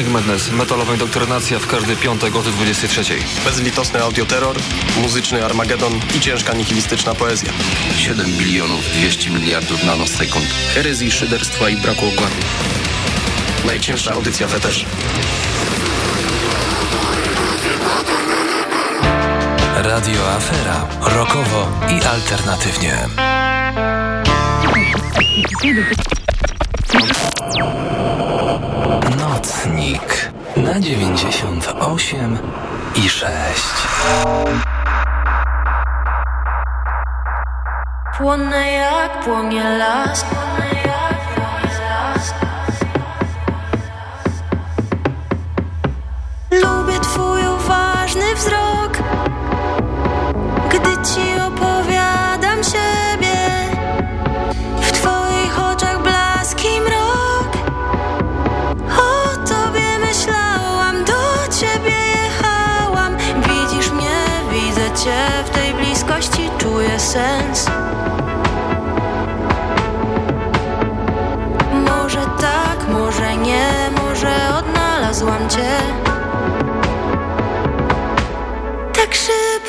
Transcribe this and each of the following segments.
Crushing Madness, metalowa indoktrynacja w każdy piątek o 23. Bezlitosny audioterror, muzyczny Armagedon i ciężka nihilistyczna poezja. 7 bilionów 200 miliardów nanosekund. Herezji, szyderstwa i braku okładu. Najcięższa audycja feteszy. Radio Afera. Rokowo i alternatywnie. Nocnik na 98 i 6. Płonę jak płonie las. Lubię twój uważny wzrok, gdy ci opowiadam sens. Może tak, może nie, może odnalazłam cię. Tak szybko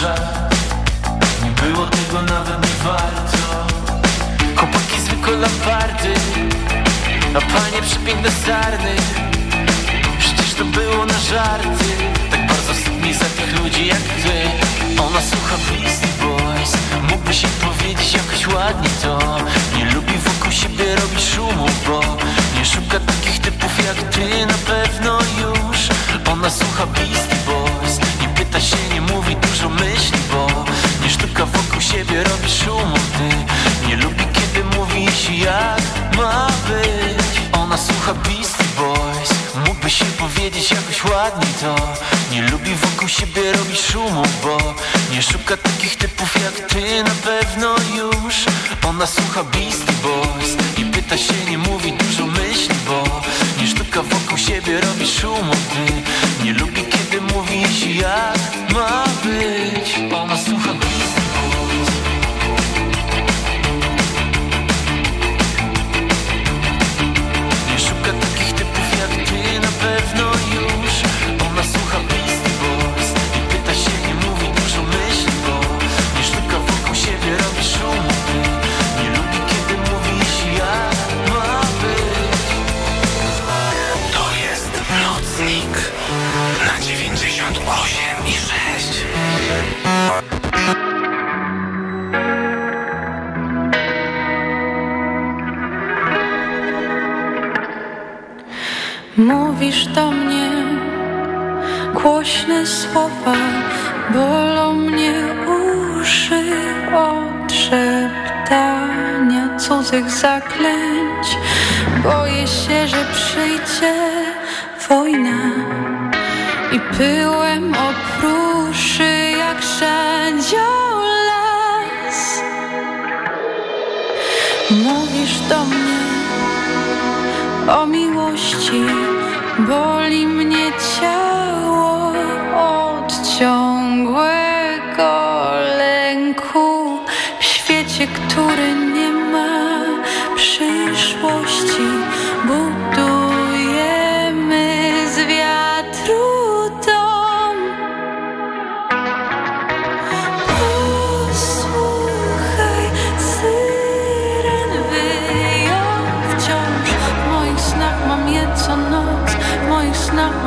Nie było tego nawet nie warto. Chłopaki zwykłe lamparty A panie przepiękne sarny. Przecież to było na żarty. Tak bardzo wstyd za tych ludzi jak ty. Ona słucha Beastie Boys. Mógłby się powiedzieć jakoś ładnie to. Nie lubi wokół siebie robić szumu, bo Nie szuka takich typów jak ty na pewno już. Ona słucha Beastie Boys Się, nie mówi, dużo myśli, bo Nie sztuka wokół siebie robi szumu, ty Nie lubi kiedy mówisz jak ma być. Ona słucha Beastie Boys. Mógłby się powiedzieć jakoś ładnie to. Nie lubi wokół siebie robić szumu, bo Nie szuka takich typów jak ty na pewno już. Ona słucha Beastie Boys Nie pyta się, nie mówi, dużo myśli, bo Nie sztuka wokół siebie robi szumu, ty Nie lubi kiedy mówisz jak mówisz do mnie. Głośne słowa bolą mnie uszy. Od szeptania cudzych zaklęć. Boję się, że przyjdzie wojna. I pyłem opruszy jak szandzio las. Mówisz do mnie o miłości. Boli mnie ciało od ciągłego lęku w świecie, który nie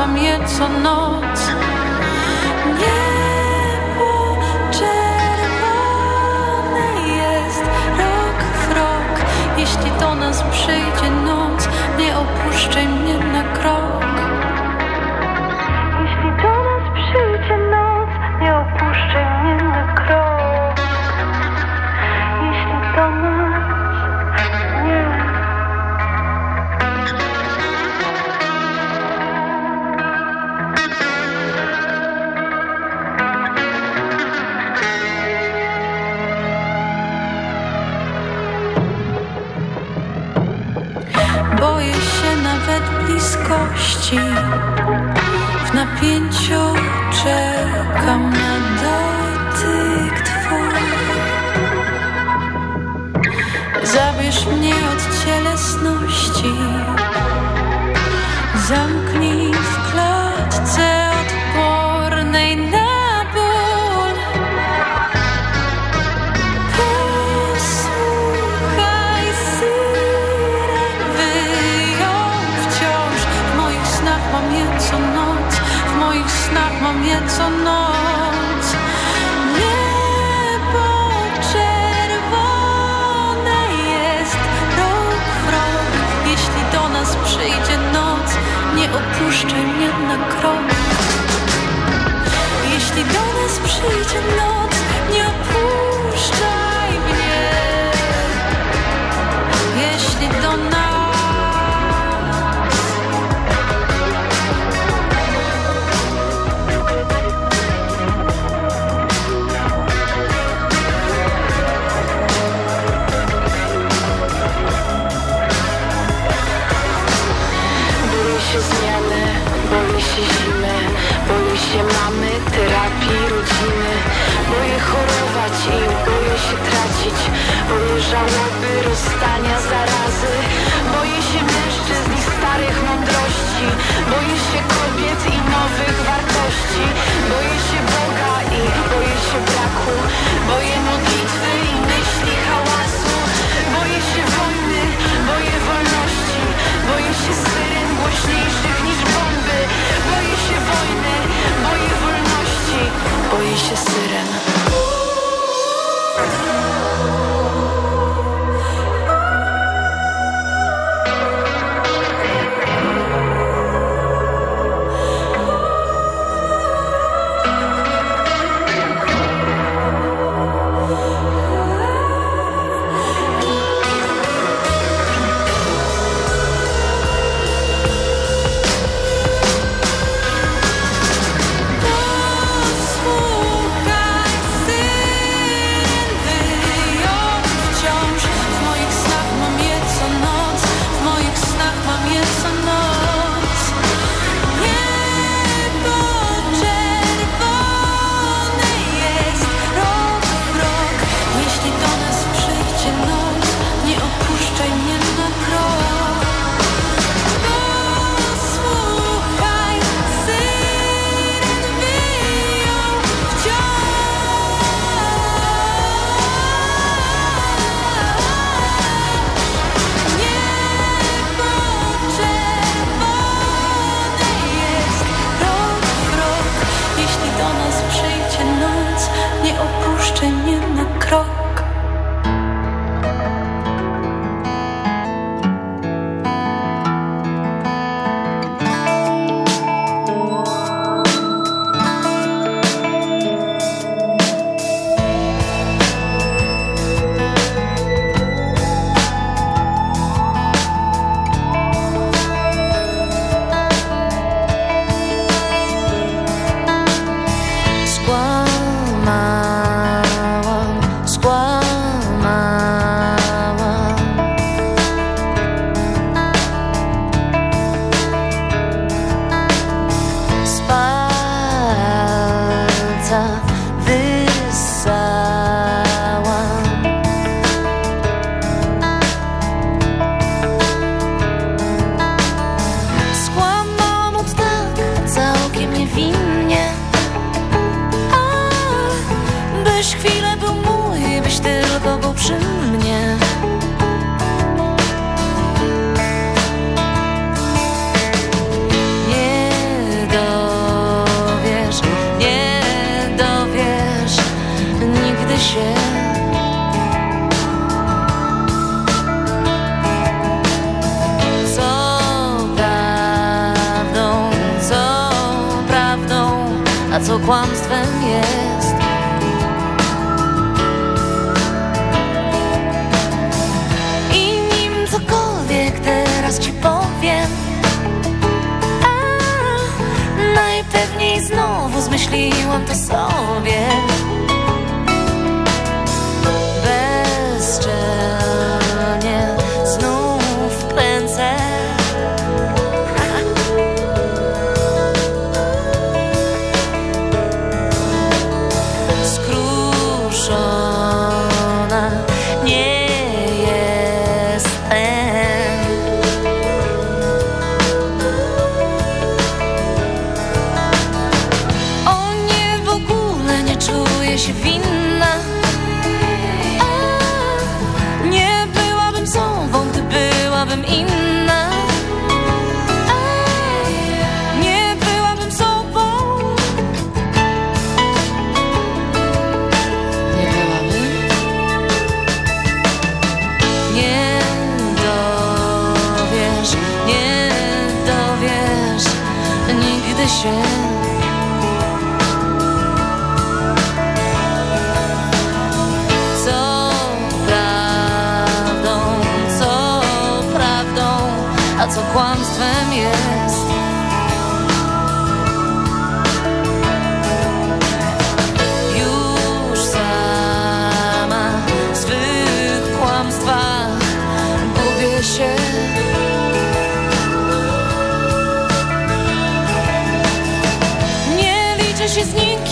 Wysłałam je co noc. Niebo czerwone jest Rok w rok. Jeśli do nas przyjdzie noc Nie opuszczaj mnie na in sweet enough. Znowu zmyśliłam to sobie.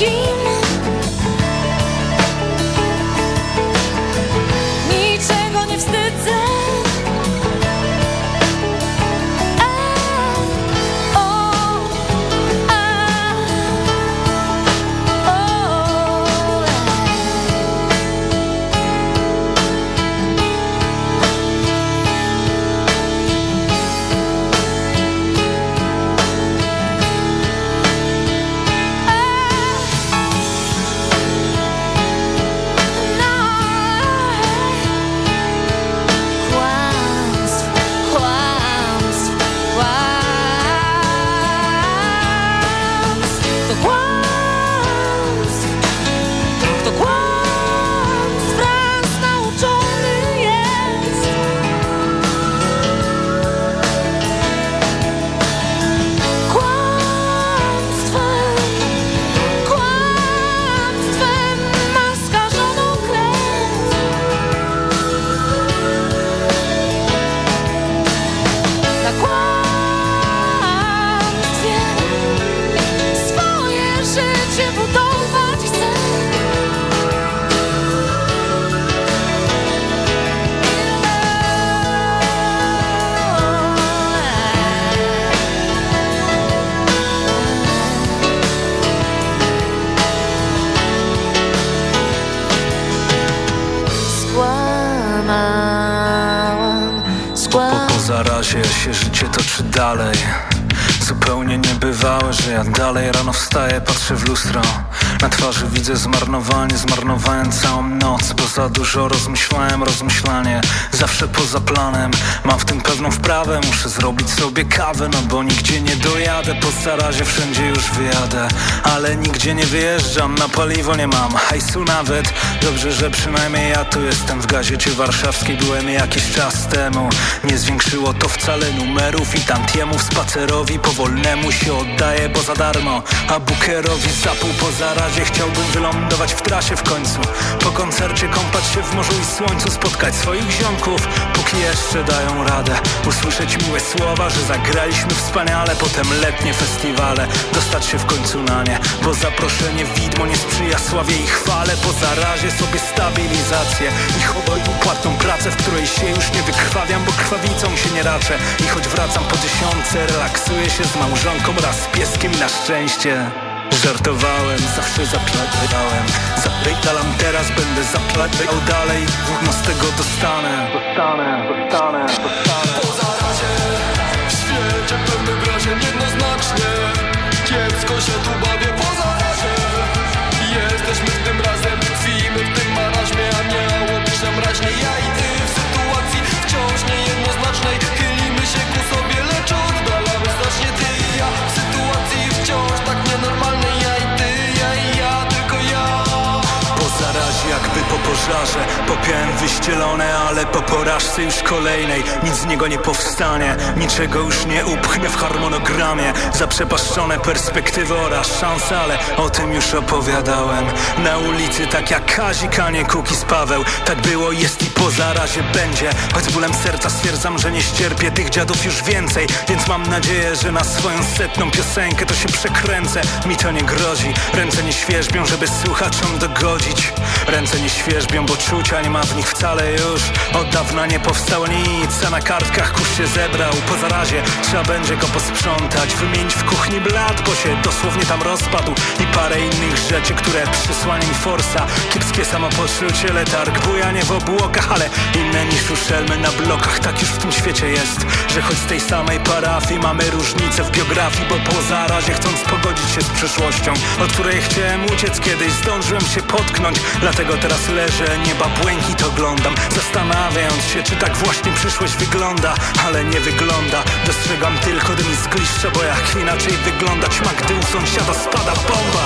Się dużo rozmyślałem, rozmyślanie Zawsze poza planem, mam w tym pewną wprawę Muszę zrobić sobie kawę, no bo nigdzie nie dojadę. Po zarazie wszędzie już wyjadę Ale nigdzie nie wyjeżdżam, na paliwo nie mam Hajsu nawet, dobrze, że przynajmniej ja tu jestem. W gazecie warszawskiej byłem jakiś czas temu. Nie zwiększyło to wcale numerów i tantiemów Spacerowi powolnemu się oddaje, bo za darmo. A bukerowi za pół po zarazie Chciałbym wylądować w trasie w końcu. Po koncercie kąpać się w morzu i słońcu Spotkać swoich ziomków, póki jeszcze dają radę Usłyszeć miłe słowa, że zagraliśmy wspaniale Potem letnie festiwale, dostać się w końcu na nie Bo zaproszenie widmo nie sprzyja sławie i chwale. Po zarazie sobie stabilizację I płatną pracę, w której się już nie wykrwawiam Bo krwawicą się nie raczę. I choć wracam po dziesiątce, relaksuję się z małżonką raz z pieskiem na szczęście Żartowałem, zawsze zapierdalałem Zapytalam teraz, będę zapierdalał dalej. No z tego dostanę. Dostanę, dostanę, dostanę. Po zarazie w świecie pełnym wrażeń jednoznacznie Kiepsko się tu bawię pożarze Popiałem wyścielone, ale po porażce już kolejnej. Nic z niego nie powstanie, niczego już nie upchnę w harmonogramie. Zaprzepaszczone perspektywy oraz szanse, ale o tym już opowiadałem. Na ulicy tak jak Kazik, a nie Kukis Paweł. Tak było, jest i po zarazie będzie. Choć z bólem serca stwierdzam, że nie ścierpię tych dziadów już więcej. Więc mam nadzieję, że na swoją setną piosenkę to się przekręcę. Mi to nie grozi, ręce nie świeżbią, żeby słuchaczom dogodzić. Ręce nie świeżbią, bo czucia nie ma w nich wcale już. Od dawna nie powstało nic, a na kartkach kurz się zebrał. Po zarazie trzeba będzie go posprzątać. Wymienić w kuchni blat, bo się dosłownie tam rozpadł. I parę innych rzeczy, które przysłania mi forsa. Kiepskie samopoczucie, letarg, bujanie w obłokach Ale inne niż uszelmy na blokach. Tak już w tym świecie jest, że choć z tej samej parafii Mamy różnice w biografii, bo po zarazie chcąc pogodzić się z przyszłością Od której chciałem uciec kiedyś, zdążyłem się potknąć. Dlatego teraz leżę, nieba błękit oglądam Zastanawiając się, czy tak właśnie przyszłość wygląda Ale nie wygląda, dostrzegam tylko dym i zgliszcze Bo jak inaczej wyglądać ma, gdy u sąsiada spada bomba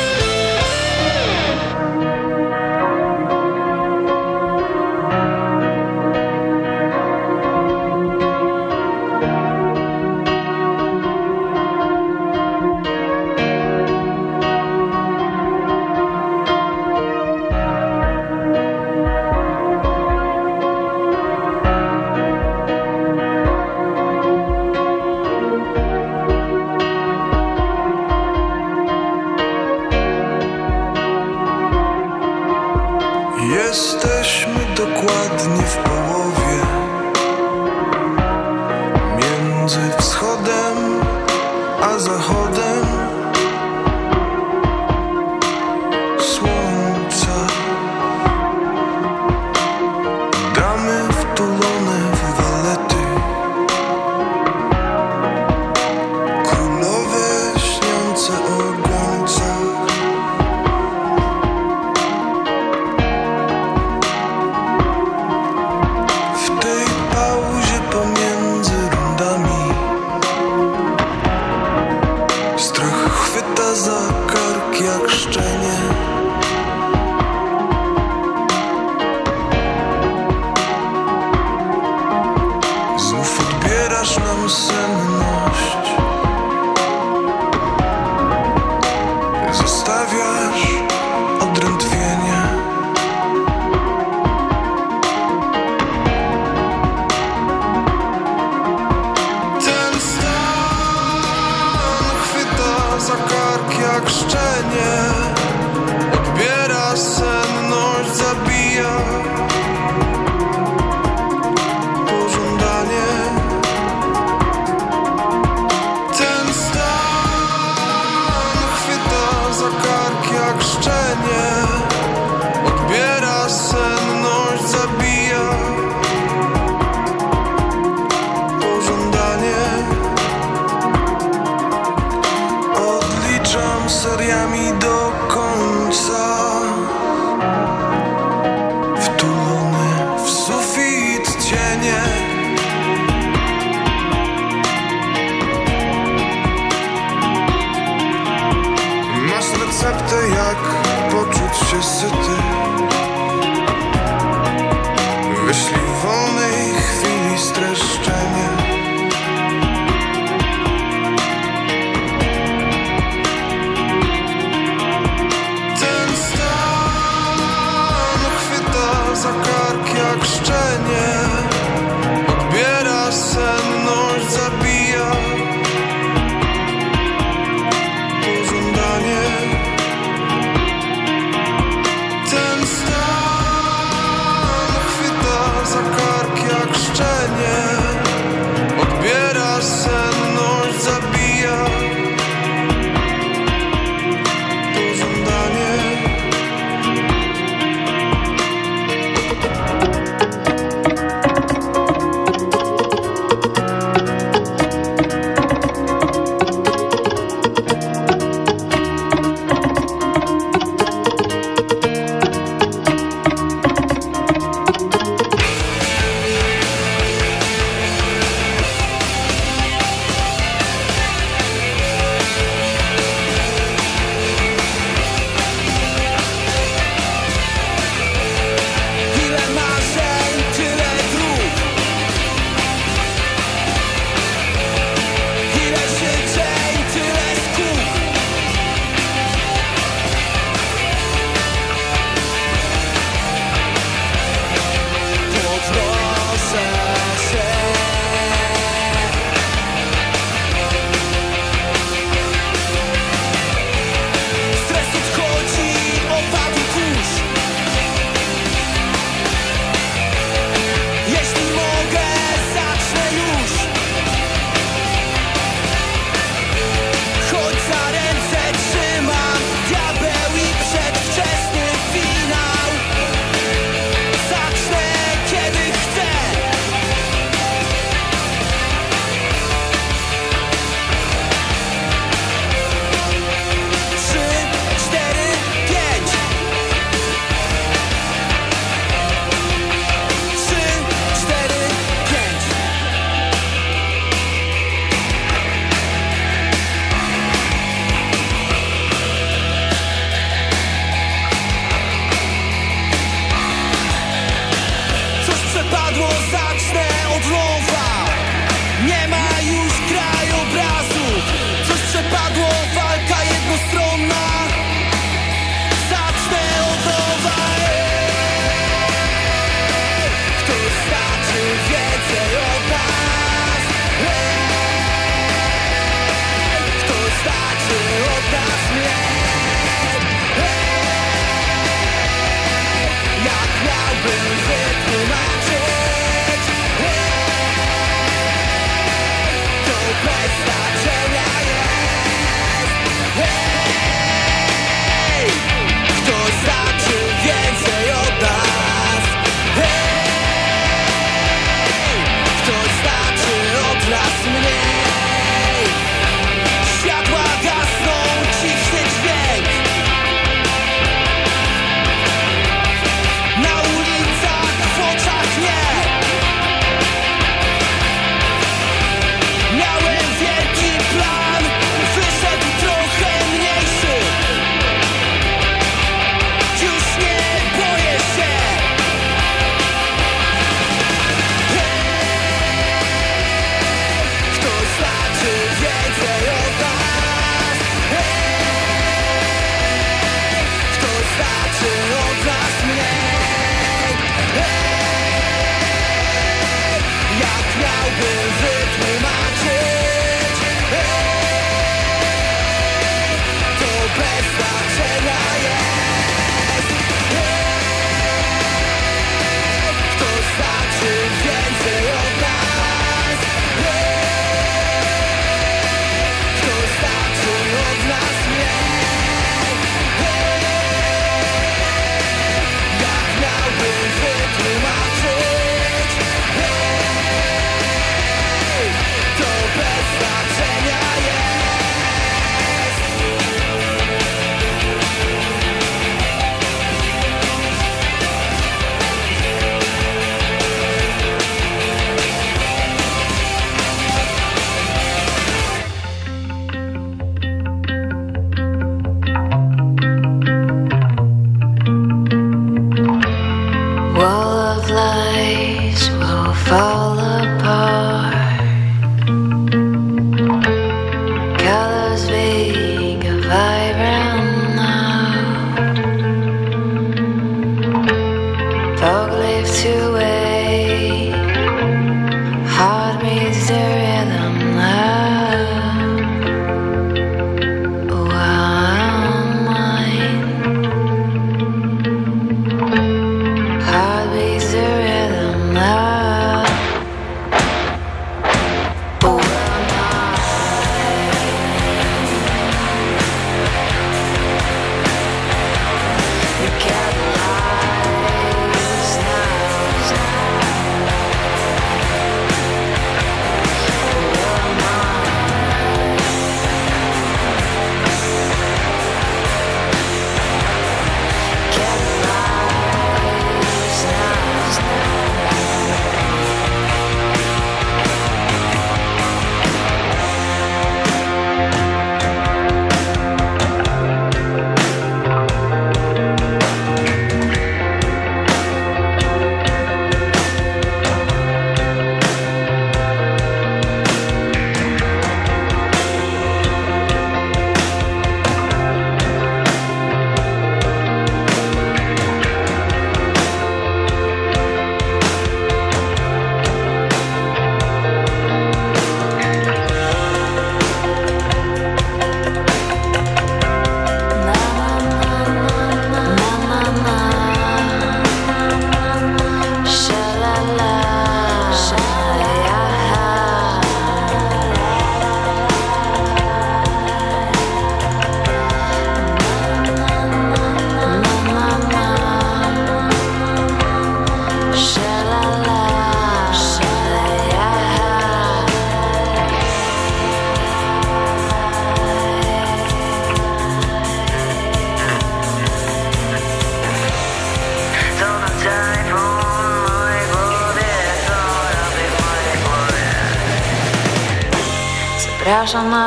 Spirit.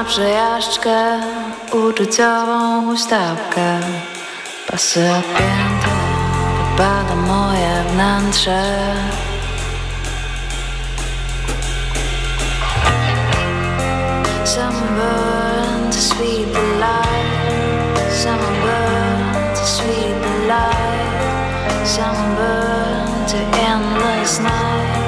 Przejażdżkę, uczuciową huśtawkę. Pasy opięte, wypada moje wnętrze. Some burn to sweet the light. Some burn to sweet the light. Some burn to endless night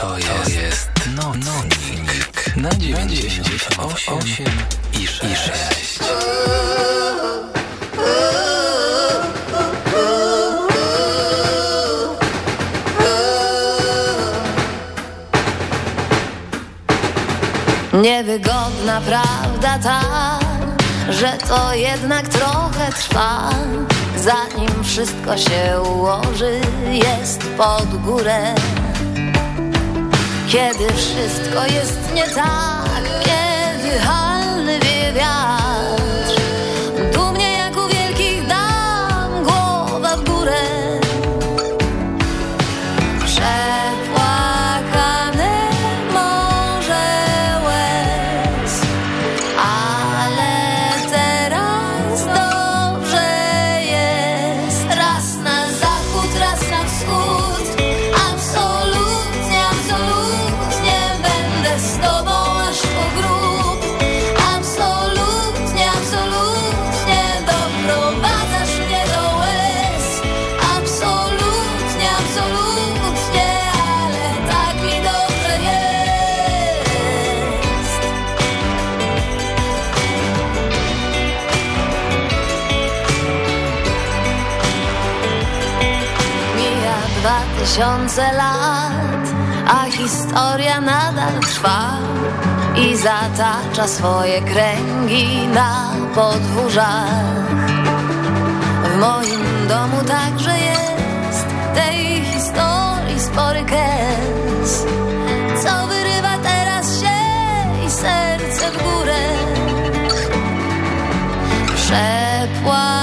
To jest, jest nocnik na 98 i 6. Niewygodna prawda ta, że to jednak trochę trwa. Zanim wszystko się ułoży, jest pod górę Kiedy wszystko jest nie tak, tysiące lat, a historia nadal trwa i zatacza swoje kręgi na podwórzach. W moim domu także jest tej historii spory kres, co wyrywa teraz się i serce w górę. Przepłat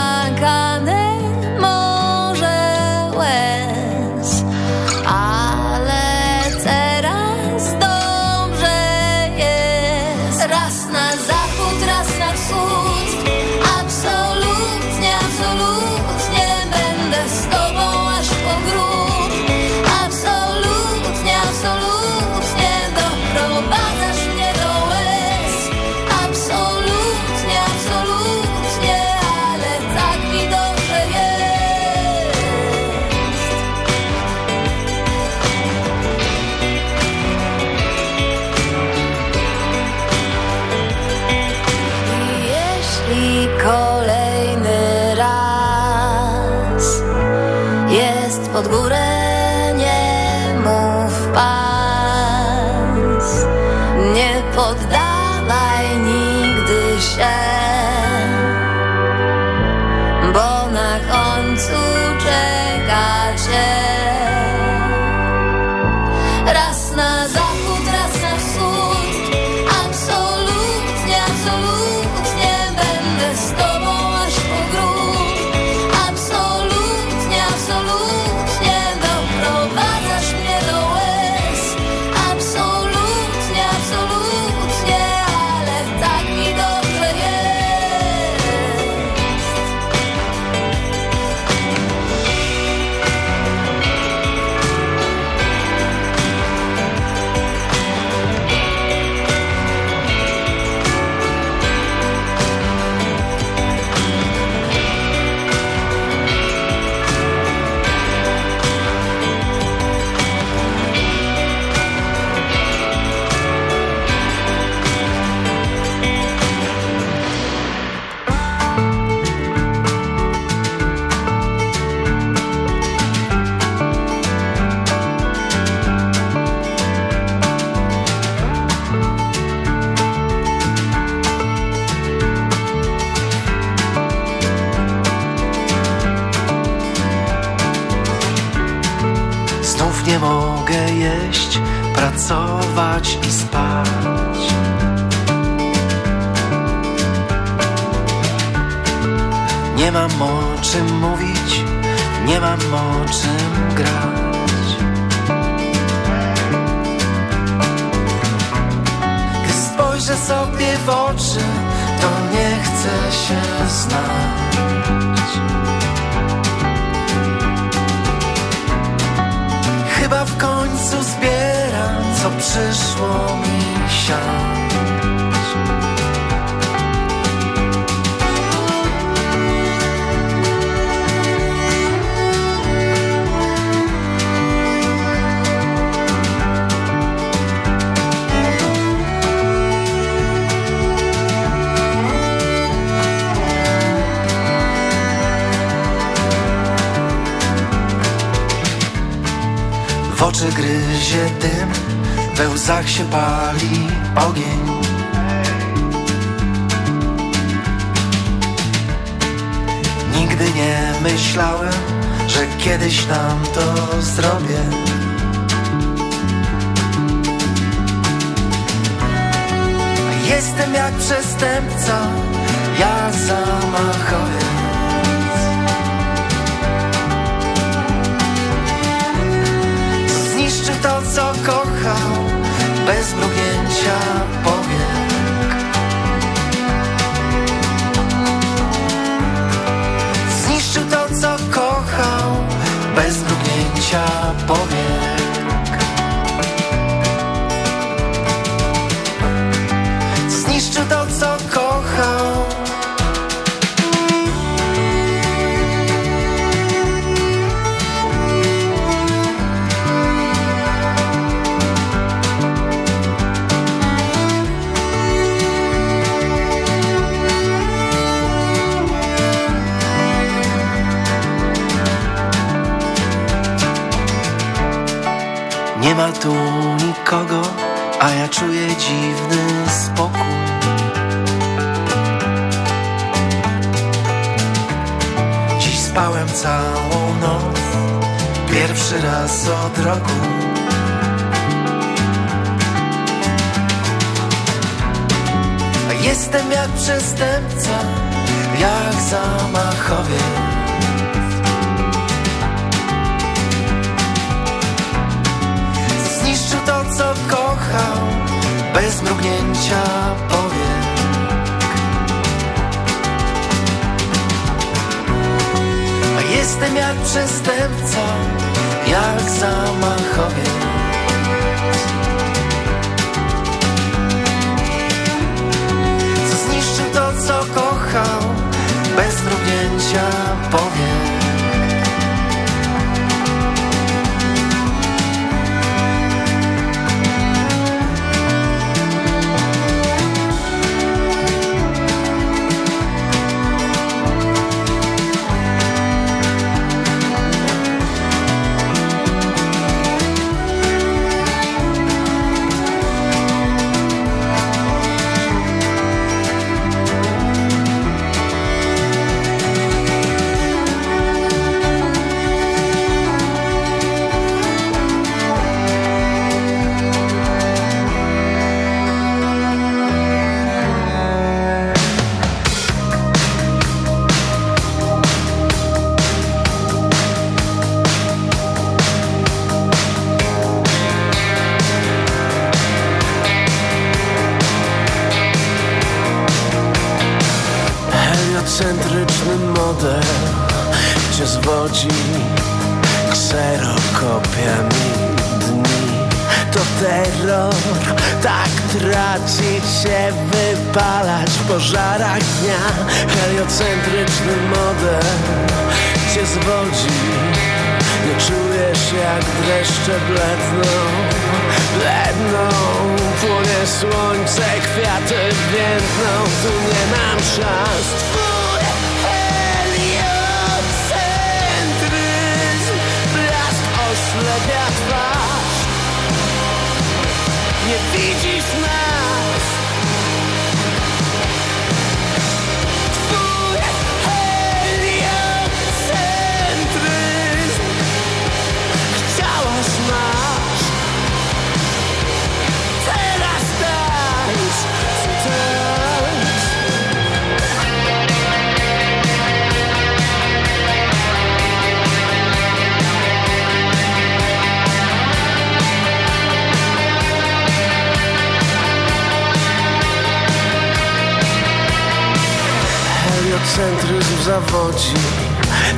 zawodzi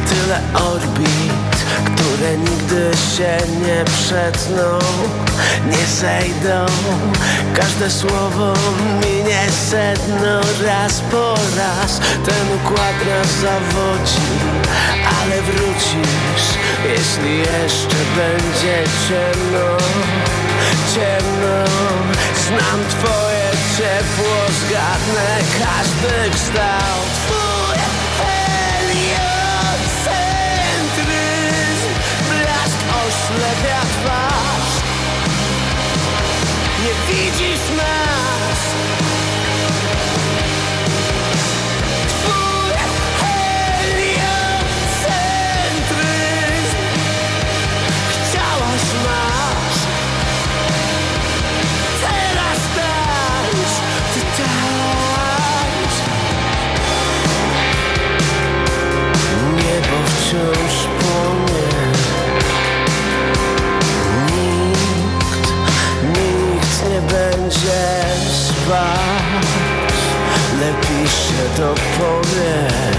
Tyle orbit, które nigdy się nie przetną. Nie zejdą Każde słowo minie sedno Raz po raz ten układ nas zawodzi Ale wrócisz, jeśli jeszcze będzie ciemno. Ciemno, znam twoje ciepło Zgadnę każdy kształt widzisz nas. Twój Teraz dajesz, ty dałeś wciąż będziesz spać Lepiej się dopowiesz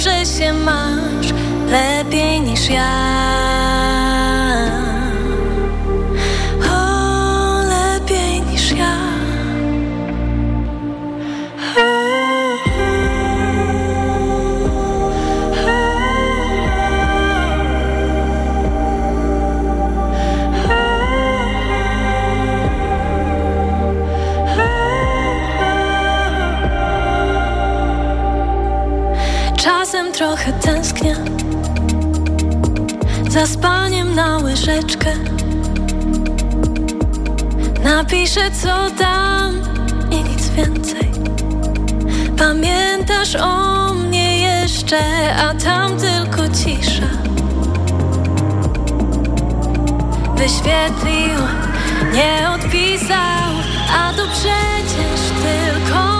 dobrze się ma. Piszę co tam i nic więcej. Pamiętasz o mnie jeszcze, a tam tylko cisza. Wyświetlił, nie odpisał, a to przecież tylko